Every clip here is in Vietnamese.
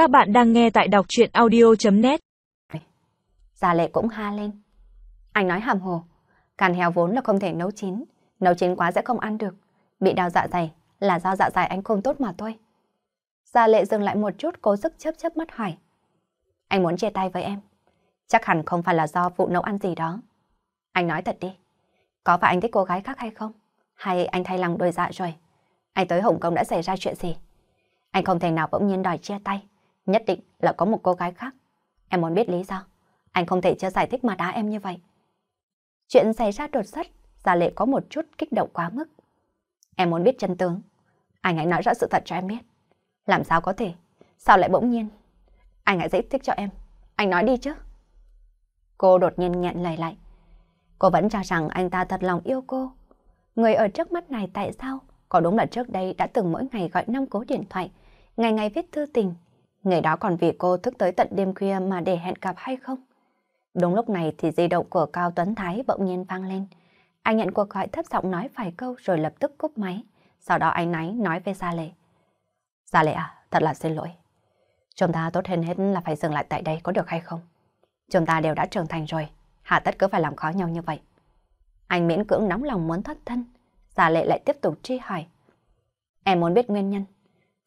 Các bạn đang nghe tại đọc chuyện audio.net Gia lệ cũng ha lên. Anh nói hàm hồ, càn heo vốn là không thể nấu chín, nấu chín quá sẽ không ăn được. Bị đau dạ dày là do dạ dày anh không tốt mà thôi. Gia lệ dừng lại một chút cố sức chớp chớp mắt hỏi. Anh muốn chia tay với em. Chắc hẳn không phải là do vụ nấu ăn gì đó. Anh nói thật đi. Có phải anh thích cô gái khác hay không? Hay anh thay lòng đổi dạ rồi? Anh tới Hồng Kông đã xảy ra chuyện gì? Anh không thể nào bỗng nhiên đòi chia tay. Nhất định là có một cô gái khác. Em muốn biết lý do. Anh không thể chưa giải thích mà đá em như vậy. Chuyện xảy ra đột xuất, Gia Lệ có một chút kích động quá mức. Em muốn biết chân tướng. Anh hãy nói rõ sự thật cho em biết. Làm sao có thể? Sao lại bỗng nhiên? Anh hãy giải thích cho em. Anh nói đi chứ. Cô đột nhiên nghẹn lời lại. Cô vẫn cho rằng anh ta thật lòng yêu cô. Người ở trước mắt này tại sao? Có đúng là trước đây đã từng mỗi ngày gọi năm cố điện thoại, ngày ngày viết thư tình. Người đó còn vì cô thức tới tận đêm khuya mà để hẹn gặp hay không? Đúng lúc này thì di động của Cao Tuấn Thái bỗng nhiên vang lên. Anh nhận cuộc gọi thấp giọng nói vài câu rồi lập tức cúp máy. Sau đó anh náy nói với Gia Lệ. Gia Lệ à, thật là xin lỗi. Chúng ta tốt hơn hết là phải dừng lại tại đây có được hay không? Chúng ta đều đã trưởng thành rồi, hạ tất cứ phải làm khó nhau như vậy. Anh miễn cưỡng nóng lòng muốn thoát thân. Gia Lệ lại tiếp tục truy hỏi. Em muốn biết nguyên nhân.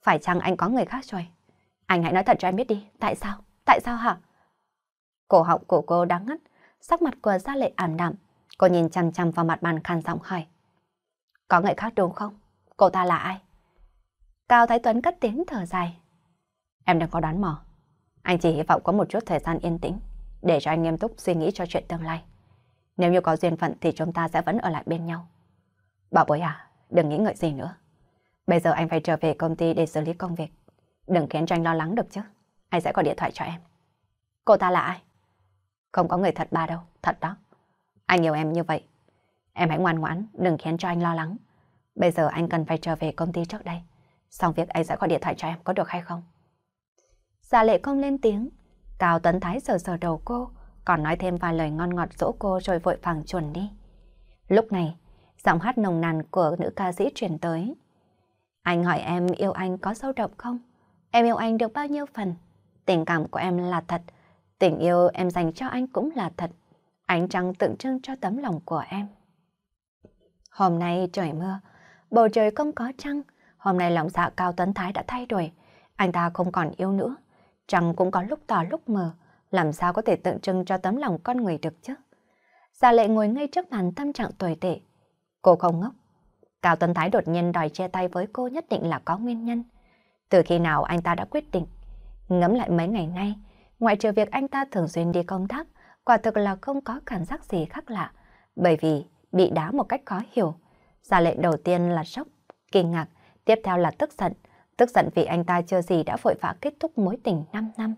Phải chăng anh có người khác rồi? Anh hãy nói thật cho em biết đi. Tại sao? Tại sao hả? Cổ họng của cô đáng ngắt. Sắc mặt của Gia Lệ ảm đạm. Cô nhìn chằm chằm vào mặt bàn khăn giọng hỏi. Có người khác đúng không? Cô ta là ai? Cao Thái Tuấn cất tiếng thở dài. Em đừng có đoán mò. Anh chỉ hy vọng có một chút thời gian yên tĩnh để cho anh nghiêm túc suy nghĩ cho chuyện tương lai. Nếu như có duyên phận thì chúng ta sẽ vẫn ở lại bên nhau. Bảo bối à, đừng nghĩ ngợi gì nữa. Bây giờ anh phải trở về công ty để xử lý công việc. Đừng khiến cho anh lo lắng được chứ. Anh sẽ gọi điện thoại cho em. Cô ta là ai? Không có người thật ba đâu, thật đó. Anh yêu em như vậy. Em hãy ngoan ngoãn, đừng khiến cho anh lo lắng. Bây giờ anh cần phải trở về công ty trước đây. Xong việc anh sẽ gọi điện thoại cho em, có được hay không? Dạ lệ không lên tiếng. Cao Tuấn Thái sờ sờ đầu cô, còn nói thêm vài lời ngon ngọt dỗ cô rồi vội vàng chuồn đi. Lúc này, giọng hát nồng nàn của nữ ca sĩ truyền tới. Anh hỏi em yêu anh có sâu đậm không? Em yêu anh được bao nhiêu phần? Tình cảm của em là thật, tình yêu em dành cho anh cũng là thật. Ánh trăng tượng trưng cho tấm lòng của em. Hôm nay trời mưa, bầu trời không có trăng. Hôm nay lòng dạ Cao Tuấn Thái đã thay đổi. Anh ta không còn yêu nữa. Trăng cũng có lúc tỏ lúc mờ. Làm sao có thể tượng trưng cho tấm lòng con người được chứ? Gia lệ ngồi ngay trước bàn tâm trạng tồi tệ. Cô không ngốc. Cao Tuấn Thái đột nhiên đòi chia tay với cô nhất định là có nguyên nhân. Từ khi nào anh ta đã quyết định. Ngẫm lại mấy ngày nay, ngoại trừ việc anh ta thường xuyên đi công tác, quả thực là không có cảm giác gì khác lạ. Bởi vì bị đá một cách khó hiểu. Gia lệ đầu tiên là sốc, kinh ngạc, tiếp theo là tức giận. Tức giận vì anh ta chưa gì đã vội vã kết thúc mối tình 5 năm.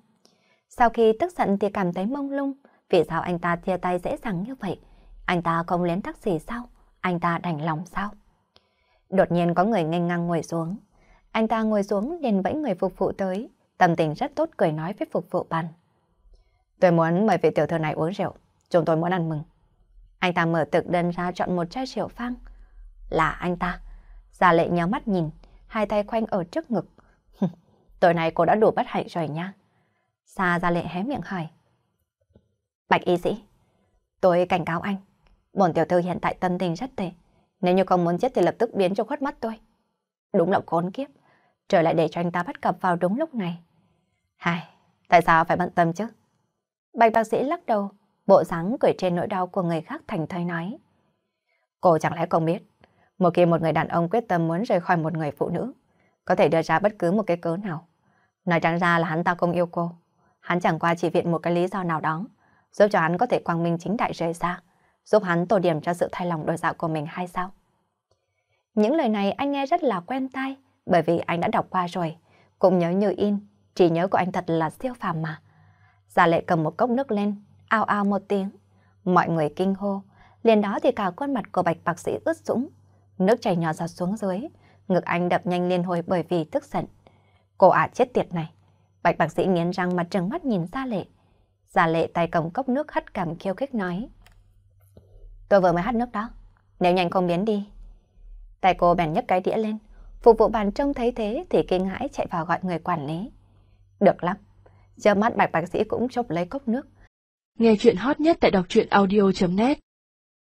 Sau khi tức giận thì cảm thấy mông lung, vì sao anh ta chia tay dễ dàng như vậy? Anh ta không lén tắc gì sao? Anh ta đành lòng sao? Đột nhiên có người nghênh ngang ngồi xuống. Anh ta ngồi xuống liền vẫy người phục vụ tới, tâm tình rất tốt cười nói với phục vụ bàn. Tôi muốn mời vị tiểu thư này uống rượu, chúng tôi muốn ăn mừng. Anh ta mở thực đơn ra chọn một chai rượu phang. Là anh ta. Gia lệ nhớ mắt nhìn, hai tay khoanh ở trước ngực. Tối nay cô đã đủ bất hạnh rồi nha. Sa Gia lệ hé miệng hỏi. Bạch y sĩ, tôi cảnh cáo anh. Bổn tiểu thư hiện tại tâm tình rất tệ. Nếu như không muốn chết thì lập tức biến cho khuất mắt tôi. Đúng là khốn kiếp. Trời lại để cho anh ta bắt cặp vào đúng lúc này. Hai, tại sao phải bận tâm chứ? Bạch bác sĩ lắc đầu, bộ dáng cười trên nỗi đau của người khác thành thơi nói. Cô chẳng lẽ không biết, một khi một người đàn ông quyết tâm muốn rời khỏi một người phụ nữ, có thể đưa ra bất cứ một cái cớ nào. Nói trắng ra là hắn ta không yêu cô. Hắn chẳng qua chỉ viện một cái lý do nào đó, giúp cho hắn có thể quang minh chính đại rời xa, giúp hắn tổ điểm cho sự thay lòng đổi dạ của mình hay sao? Những lời này anh nghe rất là quen tai, bởi vì anh đã đọc qua rồi, cũng nhớ như in, trí nhớ của anh thật là siêu phàm mà. Gia lệ cầm một cốc nước lên, ao ao một tiếng. Mọi người kinh hô, liền đó thì cả khuôn mặt của bạch bác sĩ ướt sũng. Nước chảy nhỏ giọt xuống dưới, ngực anh đập nhanh liên hồi bởi vì tức giận. Cô ả chết tiệt này. Bạch bác sĩ nghiến răng mà trừng mắt nhìn Gia lệ. Gia lệ tay cầm cốc nước hắt cảm khiêu khích nói. Tôi vừa mới hắt nước đó, nếu nhanh không biến đi. Tay cô bèn nhấc cái đĩa lên, phục vụ bàn trông thấy thế thì kinh hãi chạy vào gọi người quản lý. Được lắm. giờ mắt bạch bác sĩ cũng chốc lấy cốc nước. Nghe chuyện hot nhất tại đọc truyện audio.net